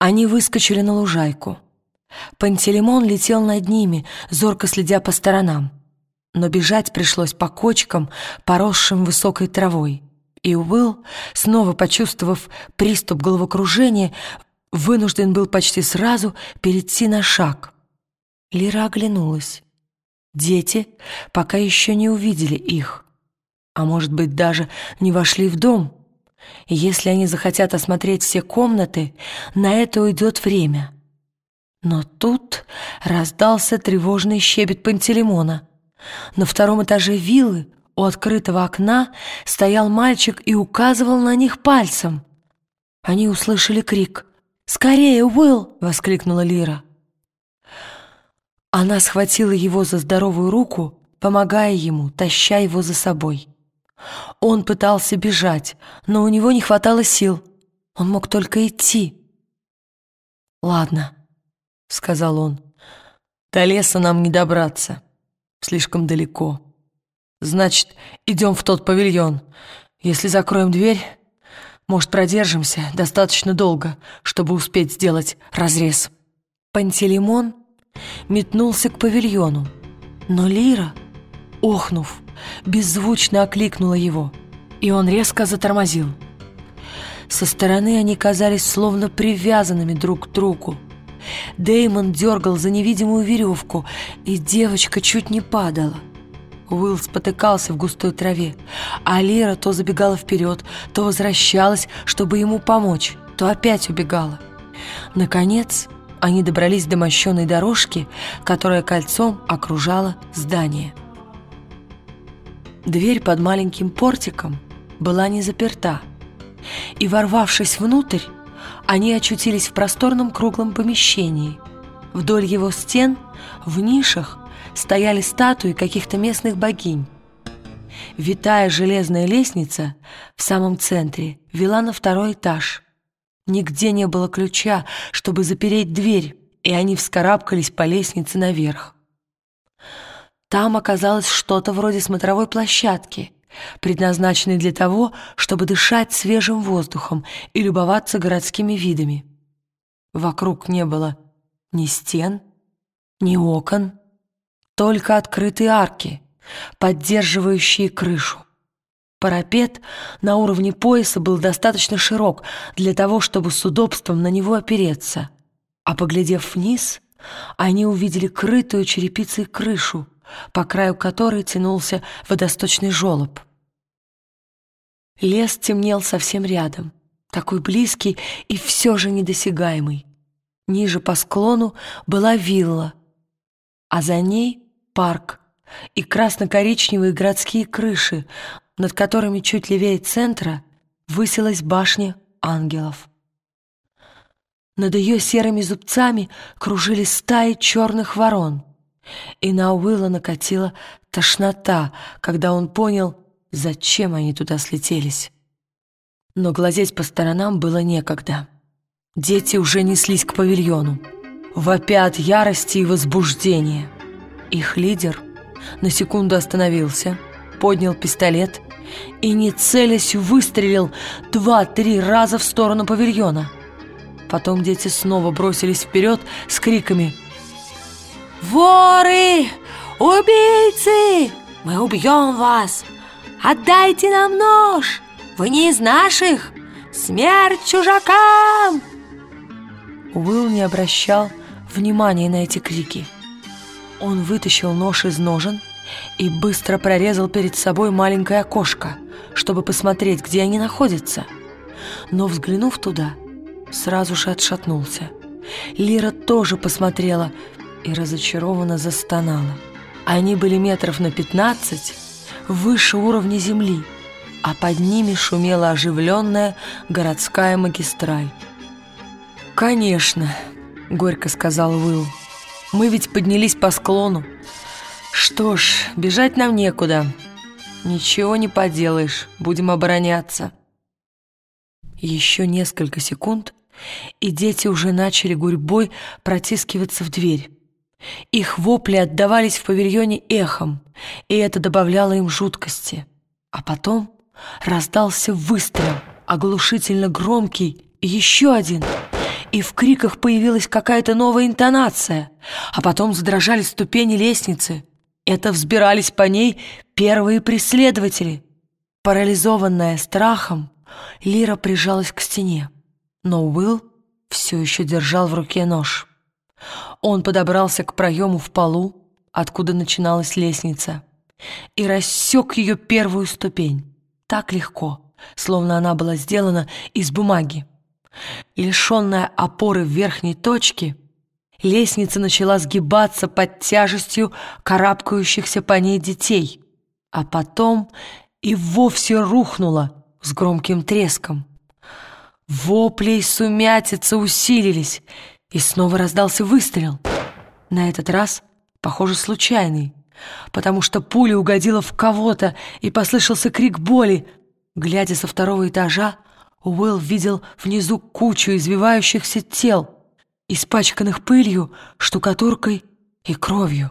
Они выскочили на лужайку. Пантелеймон летел над ними, зорко следя по сторонам. Но бежать пришлось по кочкам, поросшим высокой травой. И Уилл, снова почувствовав приступ головокружения, вынужден был почти сразу перейти на шаг. Лира оглянулась. Дети пока еще не увидели их, а может быть даже не вошли в дом. Если они захотят осмотреть все комнаты, на это уйдет время. Но тут раздался тревожный щебет Пантелеймона. На втором этаже виллы у открытого окна стоял мальчик и указывал на них пальцем. Они услышали крик. «Скорее, Уилл!» — воскликнула Лира. Она схватила его за здоровую руку, помогая ему, таща его за собой. Он пытался бежать, но у него не хватало сил. Он мог только идти. «Ладно», — сказал он, — «до леса нам не добраться. Слишком далеко. Значит, идем в тот павильон. Если закроем дверь, может, продержимся достаточно долго, чтобы успеть сделать разрез». Пантелеймон метнулся к павильону, но Лира, охнув, беззвучно окликнула его, и он резко затормозил. Со стороны они казались словно привязанными друг к другу. Деймон дергал за невидимую веревку, и девочка чуть не падала. Уилл спотыкался в густой траве, а Лира то забегала вперед, то возвращалась, чтобы ему помочь, то опять убегала. Наконец, они добрались до мощенной дорожки, которая кольцом окружала здание. Дверь под маленьким портиком была не заперта, и, ворвавшись внутрь, они очутились в просторном круглом помещении. Вдоль его стен, в нишах, стояли статуи каких-то местных богинь. Витая железная лестница в самом центре вела на второй этаж. Нигде не было ключа, чтобы запереть дверь, и они вскарабкались по лестнице наверх. Там оказалось что-то вроде смотровой площадки, предназначенной для того, чтобы дышать свежим воздухом и любоваться городскими видами. Вокруг не было ни стен, ни окон, только открытые арки, поддерживающие крышу. Парапет на уровне пояса был достаточно широк для того, чтобы с удобством на него опереться. А поглядев вниз, они увидели крытую черепицей крышу, по краю которой тянулся водосточный желоб. Лес темнел совсем рядом, такой близкий и все же недосягаемый. Ниже по склону была вилла, а за ней парк и красно-коричневые городские крыши, над которыми чуть левее центра высилась башня ангелов. Над ее серыми зубцами кружили стаи черных ворон — и на Уилла накатила тошнота, когда он понял, зачем они туда слетелись. Но глазеть по сторонам было некогда. Дети уже неслись к павильону, вопя от ярости и возбуждения. Их лидер на секунду остановился, поднял пистолет и, не целясь, выстрелил два-три раза в сторону павильона. Потом дети снова бросились вперед с криками «Воры! Убийцы! Мы убьем вас! Отдайте нам нож! Вы не из наших! Смерть чужакам!» Уилл не обращал внимания на эти крики. Он вытащил нож из ножен и быстро прорезал перед собой маленькое окошко, чтобы посмотреть, где они находятся. Но, взглянув туда, сразу же отшатнулся. Лира тоже посмотрела и разочарованно застонала. Они были метров на пятнадцать выше уровня земли, а под ними шумела оживленная городская магистраль. «Конечно», — горько сказал Уилл, — «мы ведь поднялись по склону. Что ж, бежать нам некуда. Ничего не поделаешь, будем обороняться». Еще несколько секунд, и дети уже начали гурьбой протискиваться в дверь. Их вопли отдавались в павильоне эхом, и это добавляло им жуткости. А потом раздался выстрел, оглушительно громкий, и еще один. и в криках появилась какая-то новая интонация, а потом задрожали ступени лестницы. Это взбирались по ней первые преследователи. Парализованная страхом, Лира прижалась к стене, но Уилл все еще держал в руке нож. Он подобрался к проему в полу, откуда начиналась лестница, и рассек ее первую ступень так легко, словно она была сделана из бумаги. Лишенная опоры в верхней точке, лестница начала сгибаться под тяжестью карабкающихся по ней детей, а потом и вовсе рухнула с громким треском. Вопли и сумятица усилились, и снова раздался выстрел. На этот раз, похоже, случайный, потому что пуля угодила в кого-то, и послышался крик боли. Глядя со второго этажа, Уилл видел внизу кучу извивающихся тел, испачканных пылью, штукатуркой и кровью.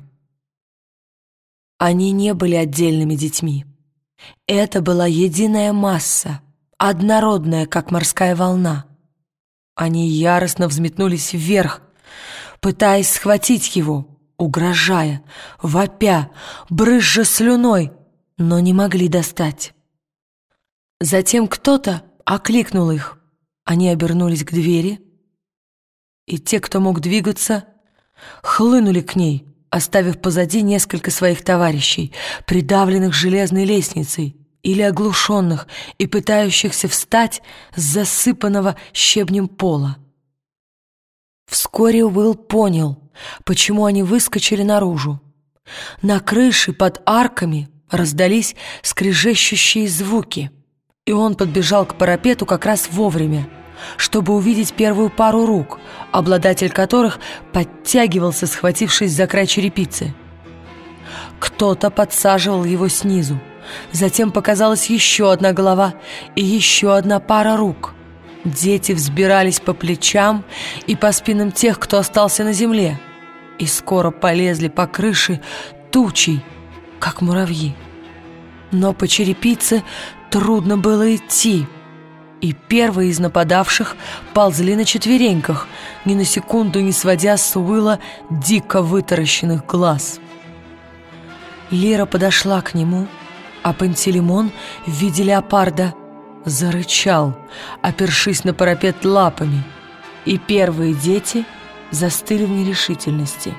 Они не были отдельными детьми. Это была единая масса, однородная, как морская волна. Они яростно взметнулись вверх, пытаясь схватить его, угрожая, вопя, брызжа слюной, но не могли достать. Затем кто-то окликнул их. Они обернулись к двери, и те, кто мог двигаться, хлынули к ней, оставив позади несколько своих товарищей, придавленных железной лестницей или оглушенных и пытающихся встать с засыпанного щебнем пола. Вскоре Уилл понял, почему они выскочили наружу. На крыше под арками раздались скрежещущие звуки — и он подбежал к парапету как раз вовремя, чтобы увидеть первую пару рук, обладатель которых подтягивался, схватившись за край черепицы. Кто-то подсаживал его снизу. Затем показалась еще одна голова и еще одна пара рук. Дети взбирались по плечам и по спинам тех, кто остался на земле, и скоро полезли по крыше тучей, как муравьи. Но по черепице Трудно было идти, и первые из нападавших ползли на четвереньках, ни на секунду не сводя с Уилла дико вытаращенных глаз. Лера подошла к нему, а Пантелеймон в виде леопарда зарычал, опершись на парапет лапами, и первые дети застыли в нерешительности.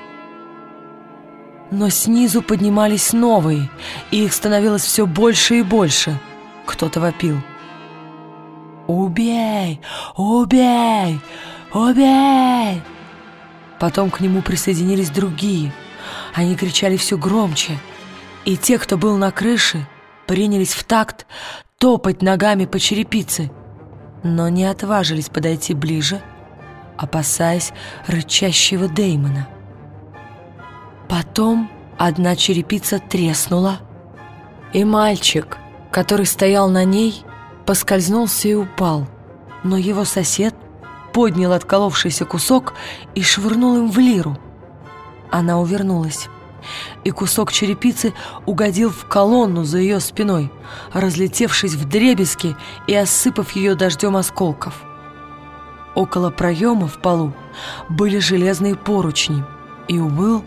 Но снизу поднимались новые, и их становилось все больше и больше — кто-то вопил. «Убей! Убей! Убей!» Потом к нему присоединились другие. Они кричали все громче. И те, кто был на крыше, принялись в такт топать ногами по черепице, но не отважились подойти ближе, опасаясь рычащего Деймона. Потом одна черепица треснула, и мальчик, который стоял на ней, поскользнулся и упал, но его сосед поднял отколовшийся кусок и швырнул им в лиру. Она увернулась, и кусок черепицы угодил в колонну за ее спиной, разлетевшись в дребезги и осыпав ее дождем осколков. Около проема в полу были железные поручни, и Уилл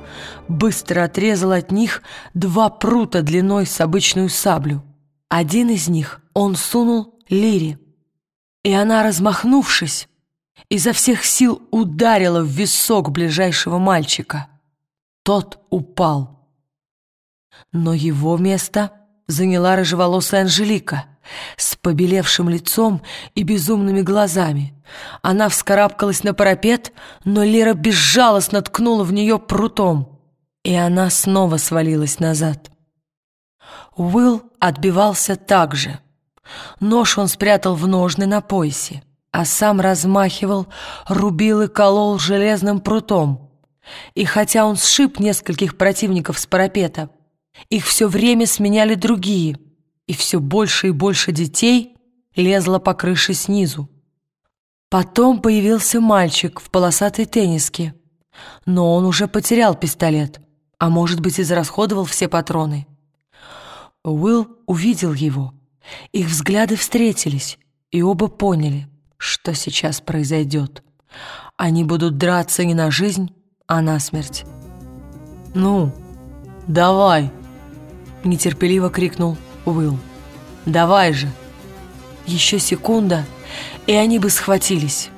быстро отрезал от них два прута длиной с обычную саблю. Один из них он сунул Лире, и она, размахнувшись, изо всех сил ударила в висок ближайшего мальчика. Тот упал. Но его место заняла рыжеволосая Анжелика с побелевшим лицом и безумными глазами. Она вскарабкалась на парапет, но Лера безжалостно ткнула в нее прутом, и она снова свалилась назад. Уилл отбивался так же. Нож он спрятал в ножны на поясе, а сам размахивал, рубил и колол железным прутом. И хотя он сшиб нескольких противников с парапета, их все время сменяли другие, и все больше и больше детей лезло по крыше снизу. Потом появился мальчик в полосатой тенниске, но он уже потерял пистолет, а может быть, израсходовал все патроны. Уилл увидел его. Их взгляды встретились, и оба поняли, что сейчас произойдет. Они будут драться не на жизнь, а на смерть. «Ну, давай!» — нетерпеливо крикнул Уилл. «Давай же!» Еще секунда, и они бы схватились.